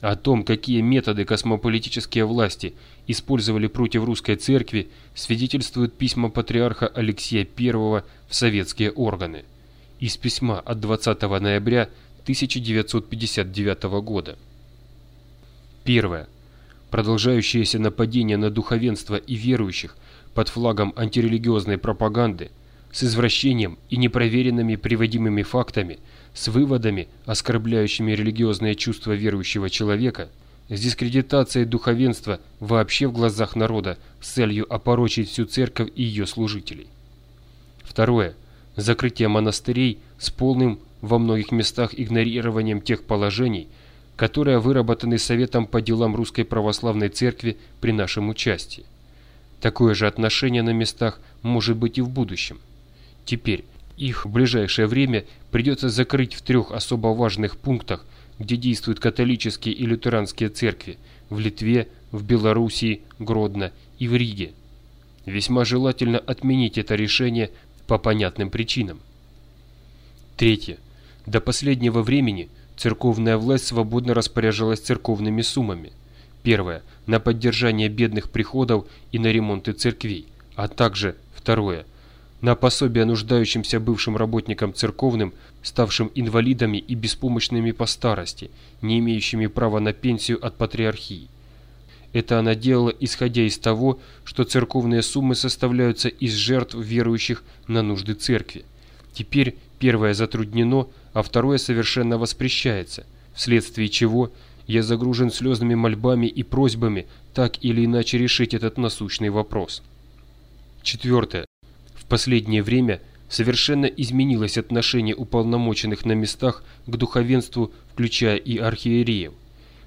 О том, какие методы космополитические власти использовали против русской церкви, свидетельствуют письма патриарха Алексея I в советские органы. Из письма от 20 ноября 1959 года. Первое. Продолжающееся нападение на духовенство и верующих под флагом антирелигиозной пропаганды с извращением и непроверенными приводимыми фактами – с выводами, оскорбляющими религиозные чувства верующего человека, с дискредитацией духовенства вообще в глазах народа с целью опорочить всю церковь и ее служителей. Второе. Закрытие монастырей с полным во многих местах игнорированием тех положений, которые выработаны Советом по делам Русской Православной Церкви при нашем участии. Такое же отношение на местах может быть и в будущем. Теперь, их в ближайшее время придется закрыть в трех особо важных пунктах, где действуют католические и лютеранские церкви – в Литве, в Белоруссии, Гродно и в Риге. Весьма желательно отменить это решение по понятным причинам. Третье. До последнего времени церковная власть свободно распоряжалась церковными суммами. Первое – на поддержание бедных приходов и на ремонты церквей, а также, второе – на пособие нуждающимся бывшим работникам церковным, ставшим инвалидами и беспомощными по старости, не имеющими права на пенсию от патриархии. Это она делала, исходя из того, что церковные суммы составляются из жертв верующих на нужды церкви. Теперь первое затруднено, а второе совершенно воспрещается, вследствие чего я загружен слезными мольбами и просьбами так или иначе решить этот насущный вопрос. Четвертое. Последнее время совершенно изменилось отношение уполномоченных на местах к духовенству, включая и архиереев.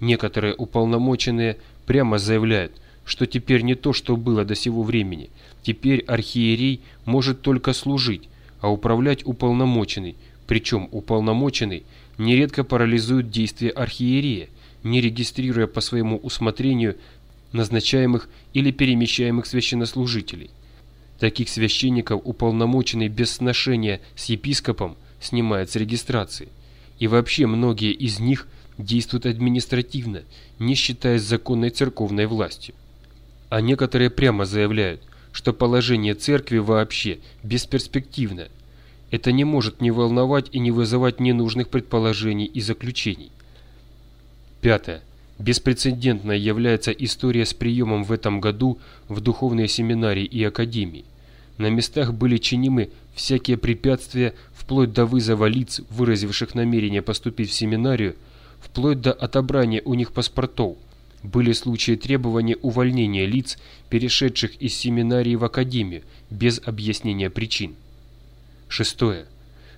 Некоторые уполномоченные прямо заявляют, что теперь не то, что было до сего времени. Теперь архиерей может только служить, а управлять уполномоченный, причем уполномоченный нередко парализует действия архиерея, не регистрируя по своему усмотрению назначаемых или перемещаемых священнослужителей. Таких священников уполномоченный без сношения с епископом снимает с регистрации. И вообще многие из них действуют административно, не считаясь законной церковной властью. А некоторые прямо заявляют, что положение церкви вообще бесперспективно. Это не может не волновать и не вызывать ненужных предположений и заключений. Пятое. Беспрецедентной является история с приемом в этом году в духовные семинарии и академии. На местах были чинимы всякие препятствия, вплоть до вызова лиц, выразивших намерение поступить в семинарию, вплоть до отобрания у них паспортов. Были случаи требования увольнения лиц, перешедших из семинарии в академию, без объяснения причин. Шестое.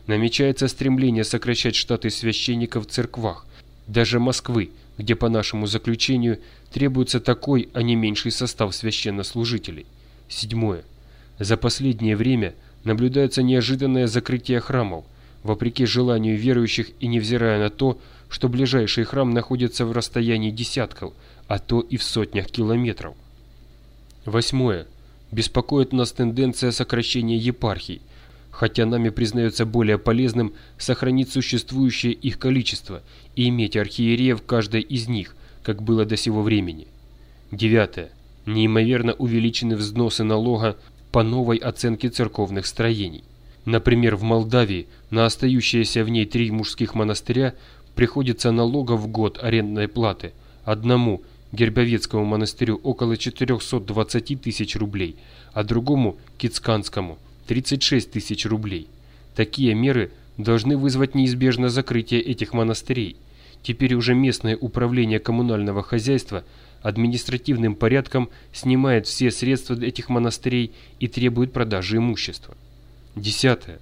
Намечается стремление сокращать штаты священников в церквах, даже Москвы, где по нашему заключению требуется такой, а не меньший состав священнослужителей. Седьмое. За последнее время наблюдается неожиданное закрытие храмов, вопреки желанию верующих и невзирая на то, что ближайший храм находится в расстоянии десятков, а то и в сотнях километров. Восьмое. Беспокоит нас тенденция сокращения епархий, хотя нами признается более полезным сохранить существующее их количество и иметь архиереев каждой из них, как было до сего времени. Девятое. Неимоверно увеличены взносы налога по новой оценке церковных строений. Например, в Молдавии на остающиеся в ней три мужских монастыря приходится налога в год арендной платы одному Гербовецкому монастырю около 420 тысяч рублей, а другому Кицканскому 36 тысяч рублей. Такие меры должны вызвать неизбежно закрытие этих монастырей. Теперь уже местное управление коммунального хозяйства – административным порядком снимает все средства этих монастырей и требует продажи имущества. Десятое.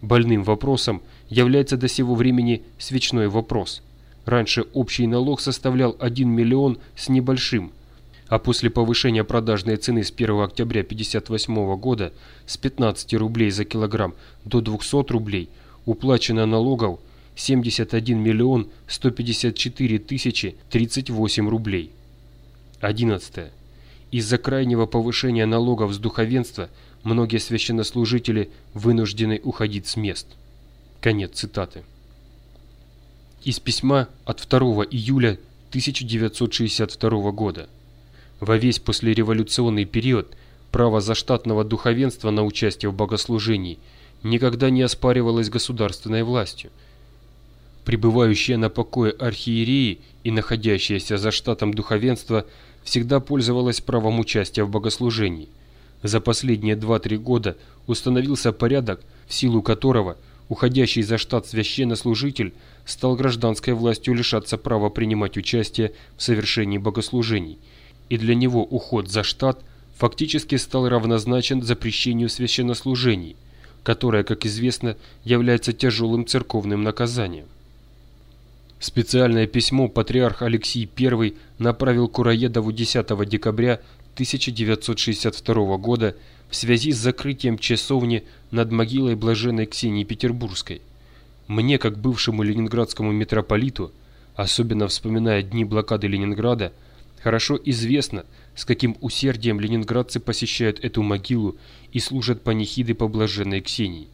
Больным вопросом является до сего времени свечной вопрос. Раньше общий налог составлял 1 миллион с небольшим, а после повышения продажной цены с 1 октября 1958 года с 15 рублей за килограмм до 200 рублей уплачено налогов 71 миллион 154 тысячи 38 рублей. 11. Из-за крайнего повышения налогов с духовенства многие священнослужители вынуждены уходить с мест. Конец цитаты. Из письма от 2 июля 1962 года. Во весь послереволюционный период право заштатного духовенства на участие в богослужении никогда не оспаривалось государственной властью. Пребывающие на покое архиереи и находящиеся за штатом духовенства всегда пользовалось правом участия в богослужении. За последние 2-3 года установился порядок, в силу которого уходящий за штат священнослужитель стал гражданской властью лишаться права принимать участие в совершении богослужений, и для него уход за штат фактически стал равнозначен запрещению священнослужений, которое, как известно, является тяжелым церковным наказанием. Специальное письмо патриарх Алексий I направил Кураедову 10 декабря 1962 года в связи с закрытием часовни над могилой блаженной Ксении Петербургской. Мне, как бывшему ленинградскому митрополиту, особенно вспоминая дни блокады Ленинграда, хорошо известно, с каким усердием ленинградцы посещают эту могилу и служат панихиды по блаженной Ксении.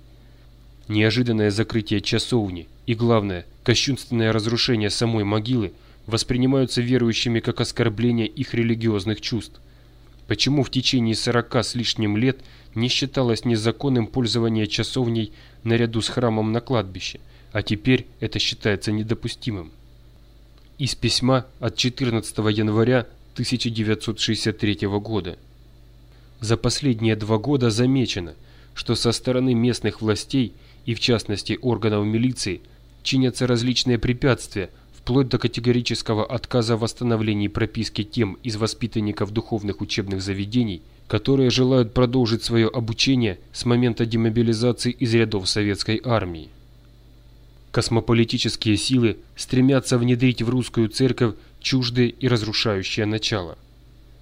Неожиданное закрытие часовни и, главное, кощунственное разрушение самой могилы воспринимаются верующими как оскорбление их религиозных чувств. Почему в течение сорока с лишним лет не считалось незаконным пользование часовней наряду с храмом на кладбище, а теперь это считается недопустимым? Из письма от 14 января 1963 года. За последние два года замечено, что со стороны местных властей и в частности органов милиции чинятся различные препятствия – вплоть до категорического отказа в восстановлении прописки тем из воспитанников духовных учебных заведений, которые желают продолжить свое обучение с момента демобилизации из рядов советской армии. Космополитические силы стремятся внедрить в русскую церковь чуждые и разрушающее начало.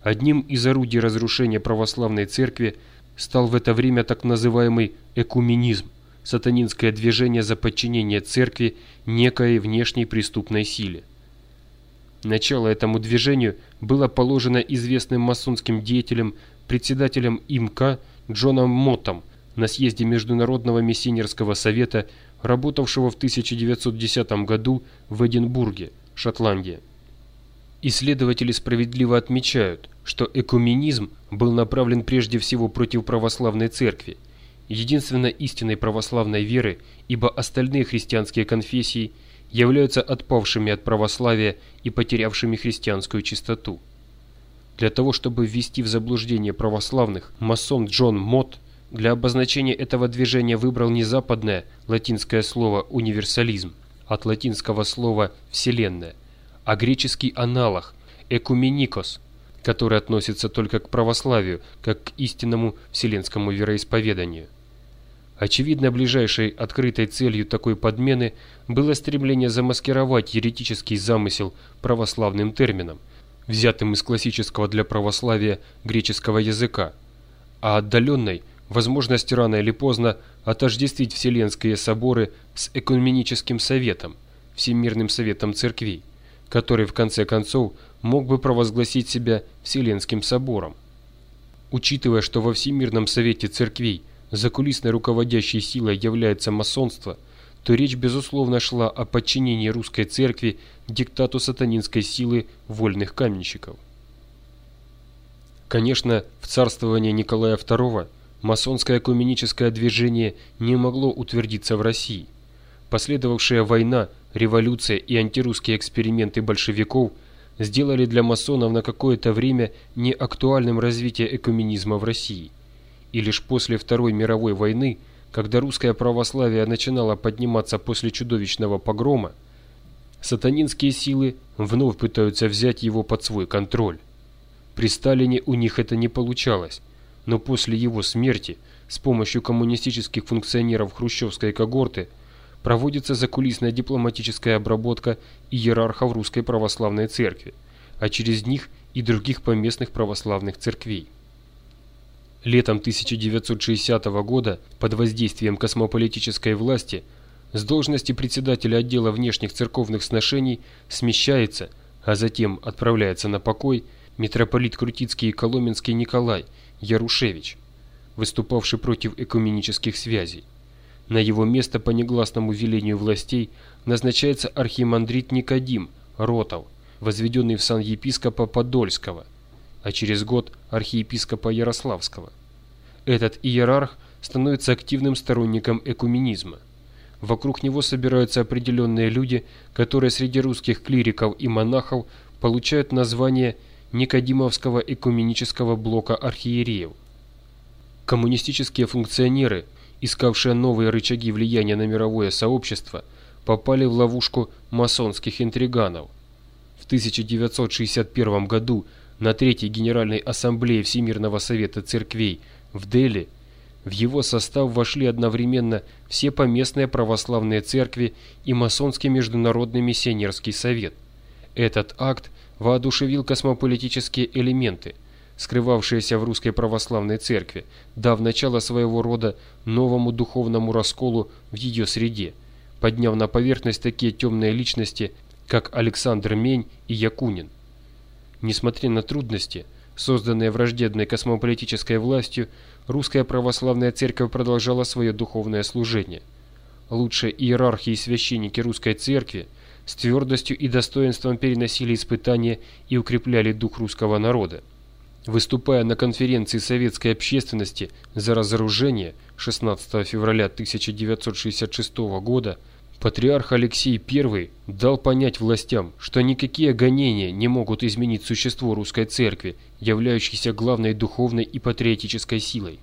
Одним из орудий разрушения православной церкви стал в это время так называемый экуменизм – сатанинское движение за подчинение церкви некой внешней преступной силе. Начало этому движению было положено известным масонским деятелем, председателем ИМК Джоном Моттом на съезде Международного миссионерского совета, работавшего в 1910 году в Эдинбурге, Шотландия. Исследователи справедливо отмечают, что экуменизм был направлен прежде всего против православной церкви – единственно истинной православной веры, ибо остальные христианские конфессии являются отпавшими от православия и потерявшими христианскую чистоту. Для того, чтобы ввести в заблуждение православных, масон Джон Мот для обозначения этого движения выбрал не западное латинское слово «универсализм» от латинского слова «вселенная», а греческий аналог «экуменикос», который относится только к православию, как к истинному вселенскому вероисповеданию. Очевидно, ближайшей открытой целью такой подмены было стремление замаскировать еретический замысел православным термином, взятым из классического для православия греческого языка, а отдаленной – возможность рано или поздно отождествить Вселенские соборы с Экуменическим советом, Всемирным советом церквей, который в конце концов мог бы провозгласить себя Вселенским собором. Учитывая, что во Всемирном совете церквей – закулисной руководящей силой является масонство, то речь безусловно шла о подчинении русской церкви диктату сатанинской силы вольных каменщиков. Конечно, в царствование Николая II масонское экуменическое движение не могло утвердиться в России. Последовавшая война, революция и антирусские эксперименты большевиков сделали для масонов на какое-то время неактуальным развитие экуменизма в России – и лишь после Второй мировой войны, когда русское православие начинало подниматься после чудовищного погрома, сатанинские силы вновь пытаются взять его под свой контроль. При Сталине у них это не получалось, но после его смерти с помощью коммунистических функционеров хрущевской когорты проводится закулисная дипломатическая обработка иерархов Русской Православной Церкви, а через них и других поместных православных церквей. Летом 1960 года под воздействием космополитической власти с должности председателя отдела внешних церковных сношений смещается, а затем отправляется на покой митрополит Крутицкий и Коломенский Николай Ярушевич, выступавший против экуменических связей. На его место по негласному велению властей назначается архимандрит Никодим Ротов, возведенный в сан епископа Подольского, а через год архиепископа Ярославского. Этот иерарх становится активным сторонником экуменизма. Вокруг него собираются определенные люди, которые среди русских клириков и монахов получают название Никодимовского экуменического блока архиереев. Коммунистические функционеры, искавшие новые рычаги влияния на мировое сообщество, попали в ловушку масонских интриганов. В 1961 году на Третьей Генеральной Ассамблее Всемирного Совета Церквей в Дели в его состав вошли одновременно все поместные православные церкви и масонский Международный миссионерский совет. Этот акт воодушевил космополитические элементы, скрывавшиеся в русской православной церкви, дав начало своего рода новому духовному расколу в ее среде, подняв на поверхность такие темные личности, как Александр Мень и Якунин. Несмотря на трудности, созданные враждебной космополитической властью, русская православная церковь продолжала свое духовное служение. Лучшие иерархи и священники русской церкви – с твердостью и достоинством переносили испытания и укрепляли дух русского народа. Выступая на конференции советской общественности за разоружение 16 февраля 1966 года, патриарх Алексей I дал понять властям, что никакие гонения не могут изменить существо русской церкви, являющейся главной духовной и патриотической силой.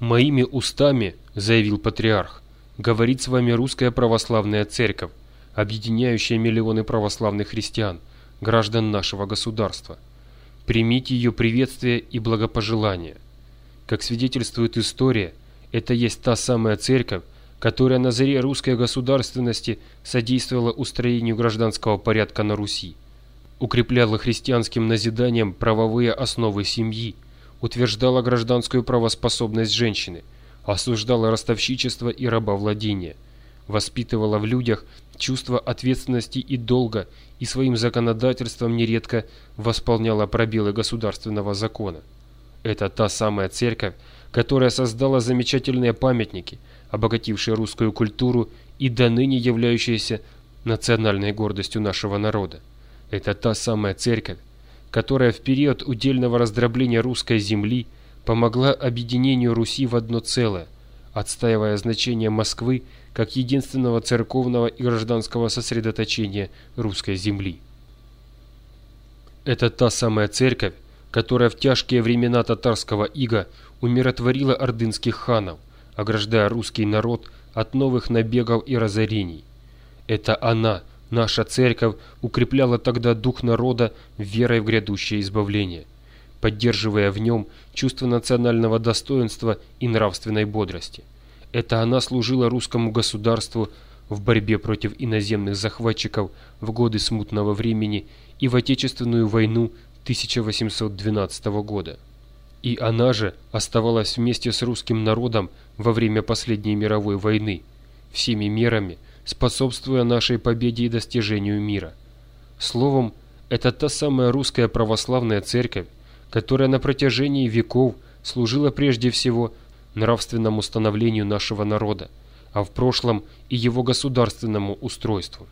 «Моими устами, — заявил патриарх, — говорит с вами русская православная церковь, объединяющая миллионы православных христиан, граждан нашего государства. Примите ее приветствие и благопожелание. Как свидетельствует история, это есть та самая церковь, которая на заре русской государственности содействовала устроению гражданского порядка на Руси, укрепляла христианским назиданием правовые основы семьи, утверждала гражданскую правоспособность женщины, осуждала ростовщичество и рабовладение, воспитывала в людях чувство ответственности и долга и своим законодательством нередко восполняла пробелы государственного закона. Это та самая церковь, которая создала замечательные памятники, обогатившие русскую культуру и до ныне являющиеся национальной гордостью нашего народа. Это та самая церковь, которая в период удельного раздробления русской земли помогла объединению Руси в одно целое, отстаивая значение Москвы как единственного церковного и гражданского сосредоточения русской земли. Это та самая церковь, которая в тяжкие времена татарского ига умиротворила ордынских ханов, ограждая русский народ от новых набегов и разорений. Это она, наша церковь, укрепляла тогда дух народа верой в грядущее избавление, поддерживая в нем чувство национального достоинства и нравственной бодрости. Это она служила русскому государству в борьбе против иноземных захватчиков в годы смутного времени и в Отечественную войну 1812 года. И она же оставалась вместе с русским народом во время последней мировой войны, всеми мерами способствуя нашей победе и достижению мира. Словом, это та самая русская православная церковь, которая на протяжении веков служила прежде всего нравственному становлению нашего народа, а в прошлом и его государственному устройству.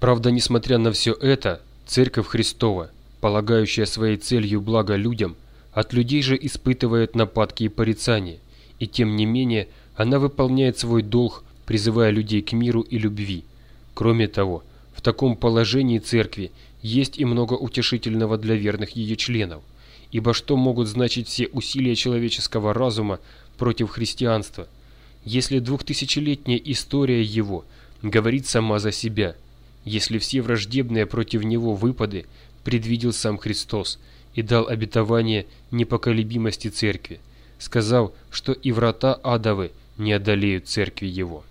Правда, несмотря на все это, Церковь Христова, полагающая своей целью благо людям, от людей же испытывает нападки и порицания, и тем не менее она выполняет свой долг, призывая людей к миру и любви. Кроме того, в таком положении Церкви есть и много утешительного для верных ее членов – Ибо что могут значить все усилия человеческого разума против христианства, если двухтысячелетняя история его говорит сама за себя, если все враждебные против него выпады предвидел сам Христос и дал обетование непоколебимости церкви, сказав, что и врата адовы не одолеют церкви его.